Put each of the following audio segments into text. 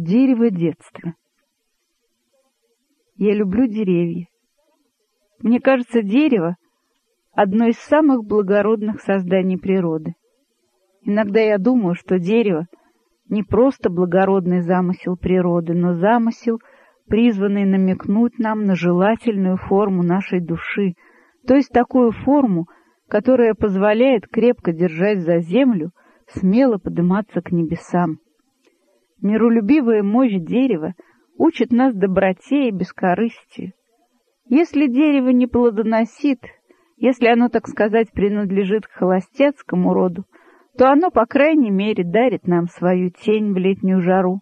Дерево детства. Я люблю деревья. Мне кажется, дерево — одно из самых благородных созданий природы. Иногда я думаю, что дерево — не просто благородный замысел природы, но замысел, призванный намекнуть нам на желательную форму нашей души, то есть такую форму, которая позволяет крепко держать за землю, смело подниматься к небесам. Миролюбивая мощь дерева учит нас доброте и бескорыстию. Если дерево не плодоносит, если оно, так сказать, принадлежит к холостяцкому роду, то оно, по крайней мере, дарит нам свою тень в летнюю жару.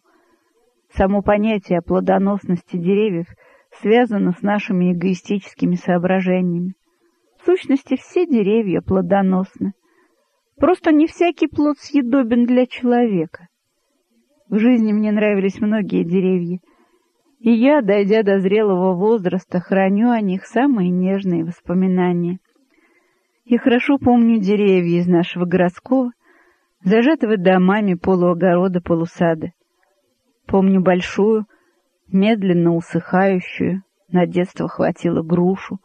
Само понятие о плодоносности деревьев связано с нашими эгоистическими соображениями. В сущности, все деревья плодоносны. Просто не всякий плод съедобен для человека. В жизни мне нравились многие деревья, и я, дойдя до зрелого возраста, храню о них самые нежные воспоминания. Я хорошо помню деревья из нашего городского, зажатого домами полуогорода полусада. Помню большую, медленно усыхающую, на детство хватило грушу,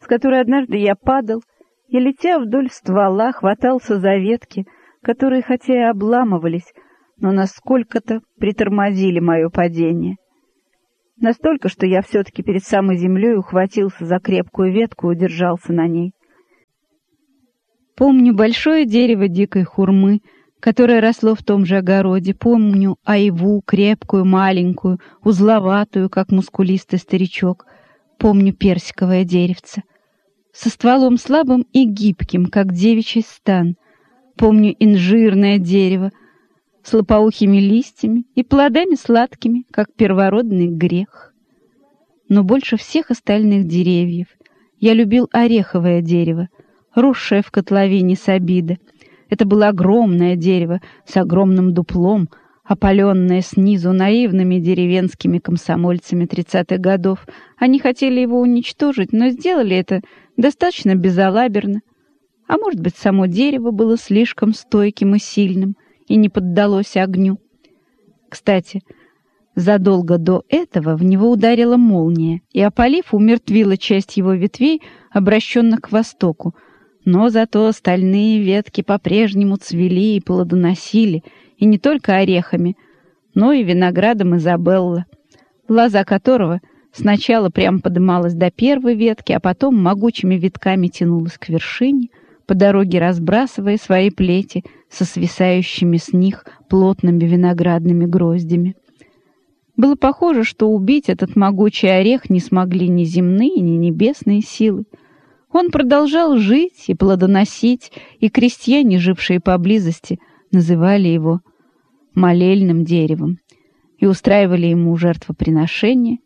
с которой однажды я падал и, летя вдоль ствола, хватался за ветки, которые хотя и обламывались, но насколько-то притормозили мое падение. Настолько, что я все-таки перед самой землей ухватился за крепкую ветку и удержался на ней. Помню большое дерево дикой хурмы, которое росло в том же огороде. Помню айву, крепкую, маленькую, узловатую, как мускулистый старичок. Помню персиковое деревце. Со стволом слабым и гибким, как девичий стан. Помню инжирное дерево, с лопоухими листьями и плодами сладкими, как первородный грех. Но больше всех остальных деревьев я любил ореховое дерево, росшее в котловине Сабида. Это было огромное дерево с огромным дуплом, опаленное снизу наивными деревенскими комсомольцами тридцатых годов. Они хотели его уничтожить, но сделали это достаточно безалаберно. А может быть, само дерево было слишком стойким и сильным — и не поддалось огню. Кстати, задолго до этого в него ударила молния, и, опалив, умертвила часть его ветвей, обращенных к востоку, но зато остальные ветки по-прежнему цвели и плодоносили, и не только орехами, но и виноградом Изабелла, лоза которого сначала прямо подымалась до первой ветки, а потом могучими витками тянулась к вершине — по дороге разбрасывая свои плети со свисающими с них плотными виноградными гроздями. Было похоже, что убить этот могучий орех не смогли ни земные, ни небесные силы. Он продолжал жить и плодоносить, и крестьяне, жившие поблизости, называли его молельным деревом и устраивали ему жертвоприношения,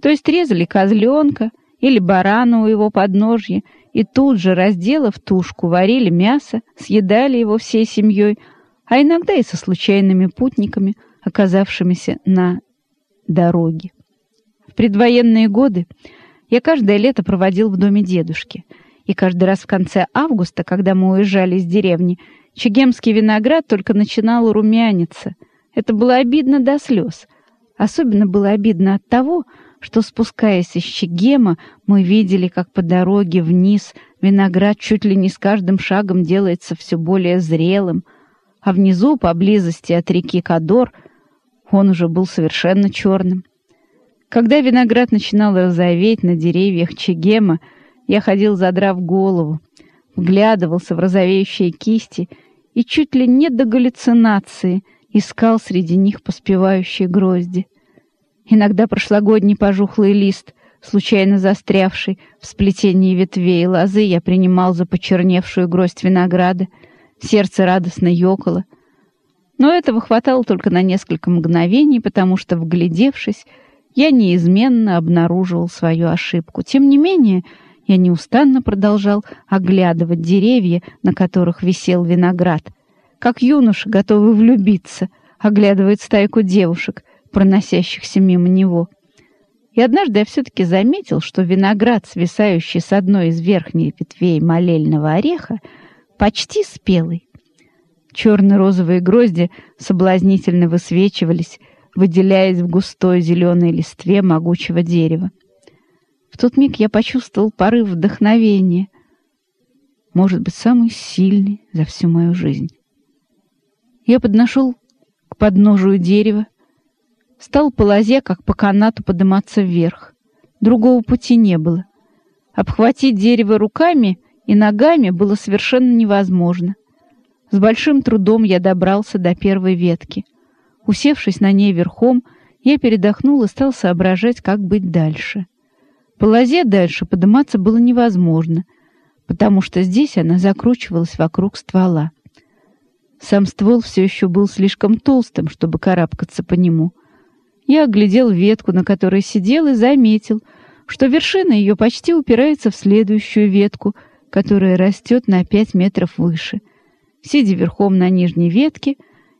то есть резали козленка или барана у его подножья и тут же, разделав тушку, варили мясо, съедали его всей семьей, а иногда и со случайными путниками, оказавшимися на дороге. В предвоенные годы я каждое лето проводил в доме дедушки, и каждый раз в конце августа, когда мы уезжали из деревни, чегемский виноград только начинал румяниться. Это было обидно до слез. Особенно было обидно от того, что, спускаясь из Чегема, мы видели, как по дороге вниз виноград чуть ли не с каждым шагом делается все более зрелым, а внизу, поблизости от реки Кадор, он уже был совершенно черным. Когда виноград начинал розоветь на деревьях Чегема, я ходил, задрав голову, вглядывался в розовеющие кисти и чуть ли не до галлюцинации искал среди них поспевающие грозди. Иногда прошлогодний пожухлый лист, случайно застрявший в сплетении ветвей лозы, я принимал за почерневшую гроздь винограда. Сердце радостно ёкало. Но этого хватало только на несколько мгновений, потому что, вглядевшись, я неизменно обнаруживал свою ошибку. Тем не менее, я неустанно продолжал оглядывать деревья, на которых висел виноград, как юноша, готовый влюбиться, оглядывает стайку девушек, проносящихся мимо него. И однажды я все-таки заметил, что виноград, свисающий с одной из верхних ветвей молельного ореха, почти спелый. Черно-розовые грозди соблазнительно высвечивались выделяясь в густой зеленой листве могучего дерева. В тот миг я почувствовал порыв вдохновения, может быть, самый сильный за всю мою жизнь. Я подошел к подножию дерева, стал по лозе, как по канату, подниматься вверх. Другого пути не было. Обхватить дерево руками и ногами было совершенно невозможно. С большим трудом я добрался до первой ветки. Усевшись на ней верхом, я передохнул и стал соображать, как быть дальше. По лозе дальше подниматься было невозможно, потому что здесь она закручивалась вокруг ствола. Сам ствол все еще был слишком толстым, чтобы карабкаться по нему. Я оглядел ветку, на которой сидел, и заметил, что вершина ее почти упирается в следующую ветку, которая растет на пять метров выше. Сидя верхом на нижней ветке,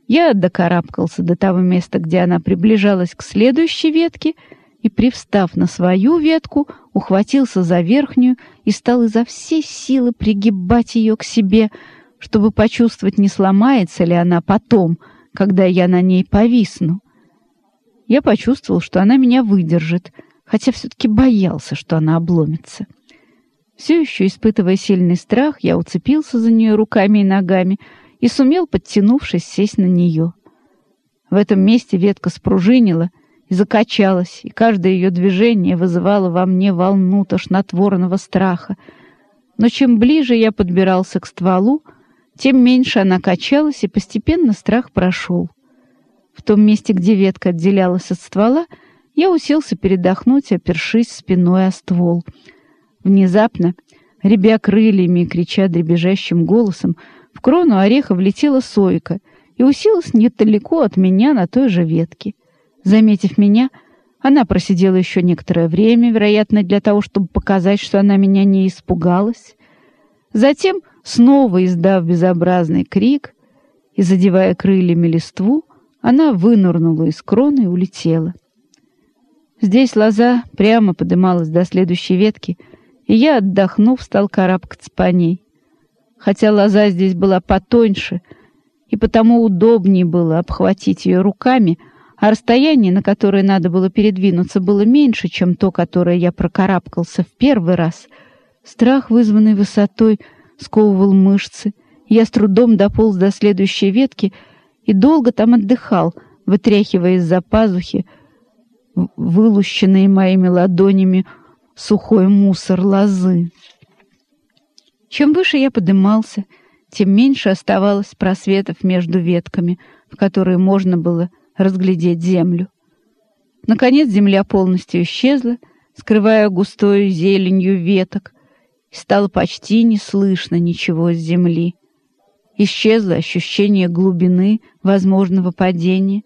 я докарабкался до того места, где она приближалась к следующей ветке, и, привстав на свою ветку, ухватился за верхнюю и стал изо всей силы пригибать ее к себе — чтобы почувствовать, не сломается ли она потом, когда я на ней повисну. Я почувствовал, что она меня выдержит, хотя все-таки боялся, что она обломится. Все еще испытывая сильный страх, я уцепился за нее руками и ногами и сумел, подтянувшись, сесть на нее. В этом месте ветка спружинила и закачалась, и каждое ее движение вызывало во мне волну тошнотворного страха. Но чем ближе я подбирался к стволу, тем меньше она качалась, и постепенно страх прошел. В том месте, где ветка отделялась от ствола, я уселся передохнуть, опершись спиной о ствол. Внезапно, ребя крыльями и крича дребезжащим голосом, в крону ореха влетела сойка и уселась недалеко от меня на той же ветке. Заметив меня, она просидела еще некоторое время, вероятно, для того, чтобы показать, что она меня не испугалась. Затем Снова издав безобразный крик и задевая крыльями листву, она вынырнула из кроны и улетела. Здесь лоза прямо подымалась до следующей ветки, и я, отдохнув, стал карабкаться по ней. Хотя лоза здесь была потоньше, и потому удобнее было обхватить ее руками, а расстояние, на которое надо было передвинуться, было меньше, чем то, которое я прокарабкался в первый раз. Страх, вызванный высотой, — сковывал мышцы. Я с трудом дополз до следующей ветки и долго там отдыхал, вытряхивая из-за пазухи вылущенный моими ладонями сухой мусор лозы. Чем выше я подымался, тем меньше оставалось просветов между ветками, в которые можно было разглядеть землю. Наконец земля полностью исчезла, скрывая густой зеленью веток, стало почти не слышно ничего с земли. Исчезло ощущение глубины возможного падения,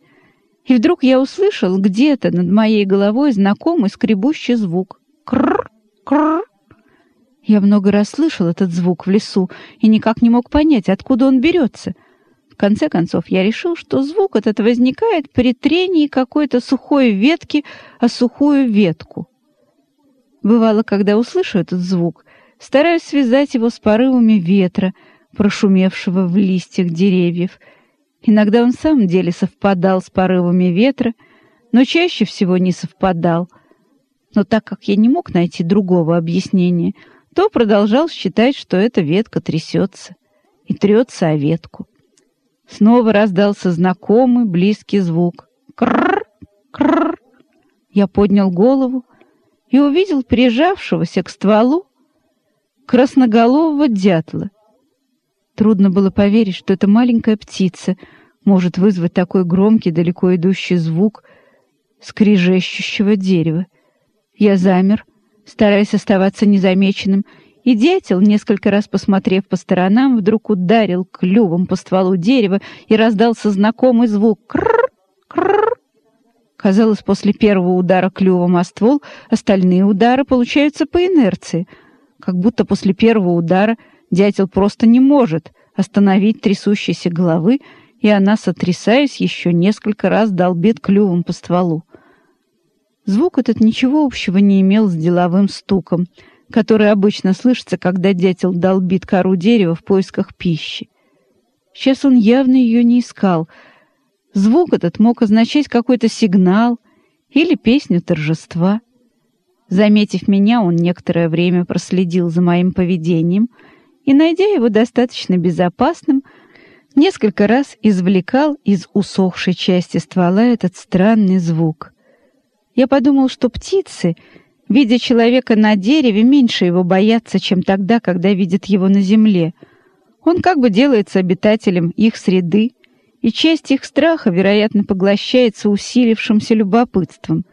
и вдруг я услышал где-то над моей головой знакомый скребущий звук. Кррр, кррр. Я много раз слышал этот звук в лесу и никак не мог понять, откуда он берется. В конце концов, я решил, что звук этот возникает при трении какой-то сухой ветки о сухую ветку. Бывало, когда услышу этот звук, стараюсь связать его с порывами ветра, прошумевшего в листьях деревьев. Иногда он в самом деле совпадал с порывами ветра, но чаще всего не совпадал. Но так как я не мог найти другого объяснения, то продолжал считать, что эта ветка трясется и трется о ветку. Снова раздался знакомый близкий звук. Крррр, крррр. Я поднял голову и увидел прижавшегося к стволу красноголового дятла. Трудно было поверить, что эта маленькая птица может вызвать такой громкий, далеко идущий звук скрежещущего дерева. Я замер, стараясь оставаться незамеченным, и дятел, несколько раз посмотрев по сторонам, вдруг ударил клювом по стволу дерева и раздался знакомый звук «крррр, крррр». Казалось, после первого удара клювом о ствол остальные удары получаются по инерции — как будто после первого удара дятел просто не может остановить трясущейся головы, и она, сотрясаясь, еще несколько раз долбит клювом по стволу. Звук этот ничего общего не имел с деловым стуком, который обычно слышится, когда дятел долбит кору дерева в поисках пищи. Сейчас он явно ее не искал, Звук этот мог означать какой-то сигнал или песню торжества. Заметив меня, он некоторое время проследил за моим поведением и, найдя его достаточно безопасным, несколько раз извлекал из усохшей части ствола этот странный звук. Я подумал, что птицы, видя человека на дереве, меньше его боятся, чем тогда, когда видят его на земле. Он как бы делается обитателем их среды, и часть их страха, вероятно, поглощается усилившимся любопытством.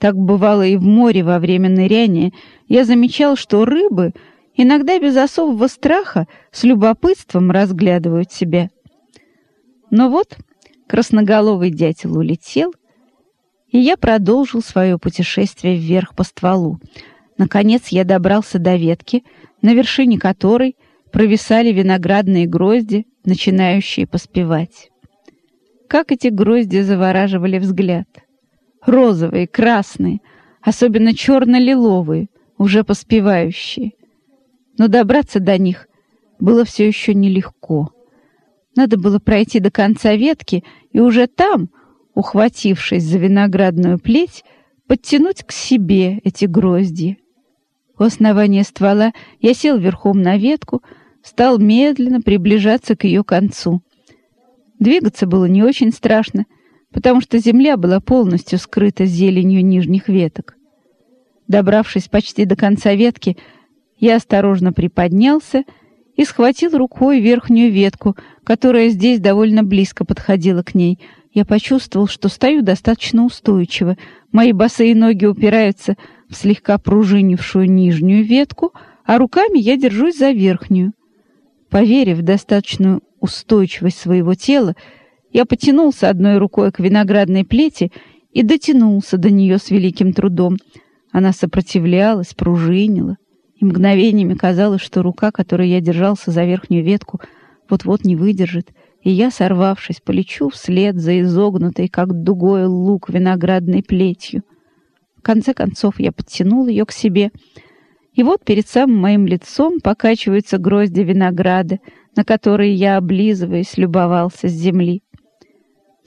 Так бывало и в море во время ныряния. Я замечал, что рыбы иногда без особого страха с любопытством разглядывают себя. Но вот красноголовый дятел улетел, и я продолжил свое путешествие вверх по стволу. Наконец я добрался до ветки, на вершине которой провисали виноградные грозди, начинающие поспевать. Как эти грозди завораживали взгляд! Розовые, красные, особенно черно-лиловые, уже поспевающие. Но добраться до них было все еще нелегко. Надо было пройти до конца ветки и уже там, ухватившись за виноградную плеть, подтянуть к себе эти грозди. У основания ствола я сел верхом на ветку, стал медленно приближаться к ее концу. Двигаться было не очень страшно, потому что земля была полностью скрыта зеленью нижних веток. Добравшись почти до конца ветки, я осторожно приподнялся и схватил рукой верхнюю ветку, которая здесь довольно близко подходила к ней. Я почувствовал, что стою достаточно устойчиво. Мои босые ноги упираются в слегка пружинившую нижнюю ветку, а руками я держусь за верхнюю. Поверив в достаточную устойчивость своего тела, я потянулся одной рукой к виноградной плети и дотянулся до нее с великим трудом. Она сопротивлялась, пружинила, и мгновениями казалось, что рука, которой я держался за верхнюю ветку, вот-вот не выдержит, и я, сорвавшись, полечу вслед за изогнутой, как дугой лук, виноградной плетью. В конце концов я подтянул ее к себе — и вот перед самым моим лицом покачиваются грозди винограда, на которые я, облизываясь, любовался с земли.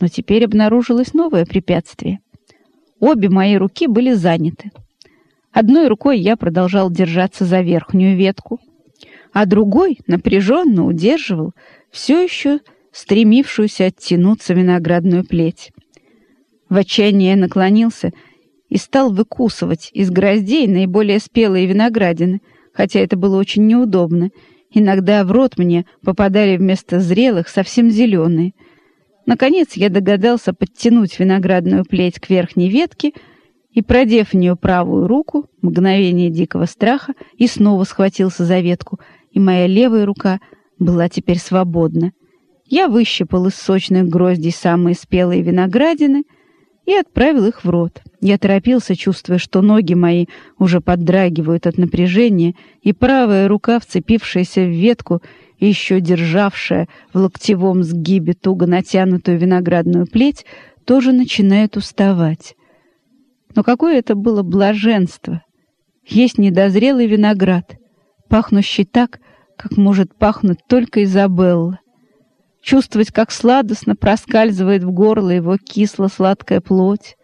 Но теперь обнаружилось новое препятствие. Обе мои руки были заняты. Одной рукой я продолжал держаться за верхнюю ветку, а другой напряженно удерживал все еще стремившуюся оттянуться виноградную плеть. В отчаянии я наклонился и стал выкусывать из гроздей наиболее спелые виноградины, хотя это было очень неудобно. Иногда в рот мне попадали вместо зрелых совсем зеленые. Наконец я догадался подтянуть виноградную плеть к верхней ветке и, продев в нее правую руку, мгновение дикого страха, и снова схватился за ветку, и моя левая рука была теперь свободна. Я выщипал из сочных гроздей самые спелые виноградины — и отправил их в рот. Я торопился, чувствуя, что ноги мои уже поддрагивают от напряжения, и правая рука, вцепившаяся в ветку еще державшая в локтевом сгибе туго натянутую виноградную плеть, тоже начинает уставать. Но какое это было блаженство! Есть недозрелый виноград, пахнущий так, как может пахнуть только Изабелла чувствовать, как сладостно проскальзывает в горло его кисло-сладкая плоть,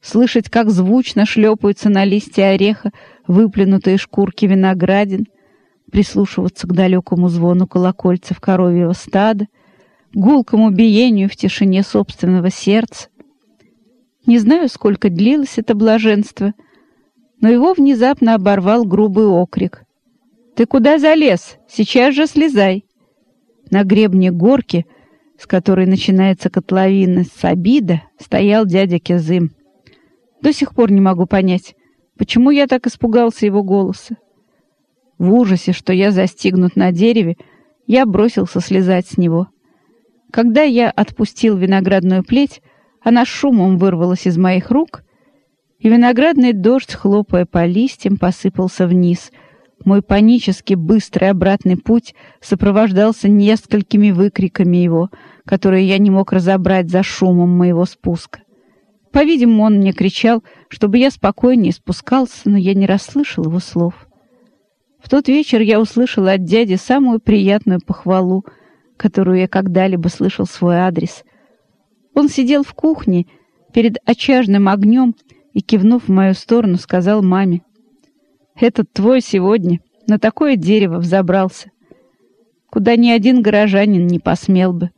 слышать, как звучно шлепаются на листья ореха выплюнутые шкурки виноградин, прислушиваться к далекому звону колокольцев коровьего стада, гулкому биению в тишине собственного сердца. Не знаю, сколько длилось это блаженство, но его внезапно оборвал грубый окрик. «Ты куда залез? Сейчас же слезай!» На гребне горки, с которой начинается котловина Сабида, стоял дядя Кезым. До сих пор не могу понять, почему я так испугался его голоса. В ужасе, что я застигнут на дереве, я бросился слезать с него. Когда я отпустил виноградную плеть, она шумом вырвалась из моих рук, и виноградный дождь, хлопая по листьям, посыпался вниз — мой панически быстрый обратный путь сопровождался несколькими выкриками его, которые я не мог разобрать за шумом моего спуска. По-видимому, он мне кричал, чтобы я спокойнее спускался, но я не расслышал его слов. В тот вечер я услышал от дяди самую приятную похвалу, которую я когда-либо слышал в свой адрес. Он сидел в кухне перед очажным огнем и, кивнув в мою сторону, сказал маме, «Этот твой сегодня на такое дерево взобрался, куда ни один горожанин не посмел бы.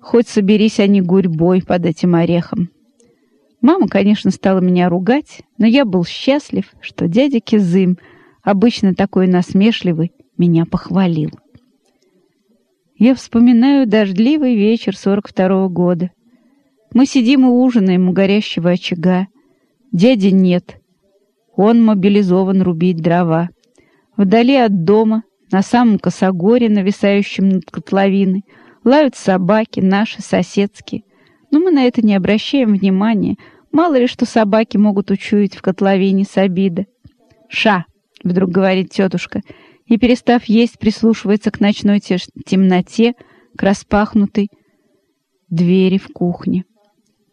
Хоть соберись они гурьбой под этим орехом». Мама, конечно, стала меня ругать, но я был счастлив, что дядя Кизым, обычно такой насмешливый, меня похвалил. Я вспоминаю дождливый вечер сорок второго года. Мы сидим и ужинаем у горящего очага. Дяди нет. Он мобилизован рубить дрова. Вдали от дома, на самом косогоре, нависающем над котловиной, лают собаки, наши, соседские. Но мы на это не обращаем внимания. Мало ли, что собаки могут учуять в котловине с обида. «Ша!» — вдруг говорит тетушка — и, перестав есть, прислушивается к ночной темноте, к распахнутой двери в кухне.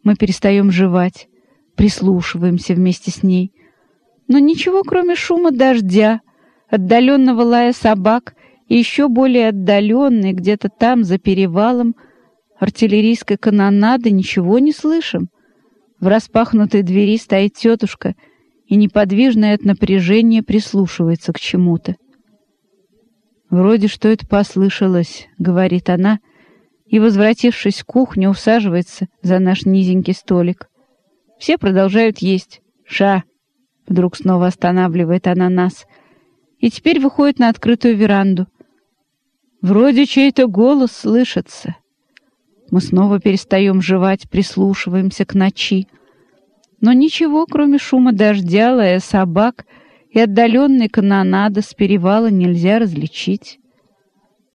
Мы перестаем жевать, прислушиваемся вместе с ней. Но ничего, кроме шума дождя, отдаленного лая собак и еще более отдаленной, где-то там, за перевалом, артиллерийской канонады, ничего не слышим. В распахнутой двери стоит тетушка и, неподвижная от напряжения, прислушивается к чему-то. «Вроде что это послышалось», — говорит она, и, возвратившись в кухню, усаживается за наш низенький столик. Все продолжают есть. «Ша!» — вдруг снова останавливает она нас. И теперь выходит на открытую веранду. Вроде чей-то голос слышится. Мы снова перестаем жевать, прислушиваемся к ночи. Но ничего, кроме шума дождя, лая собак — и отдаленной канонады с перевала нельзя различить.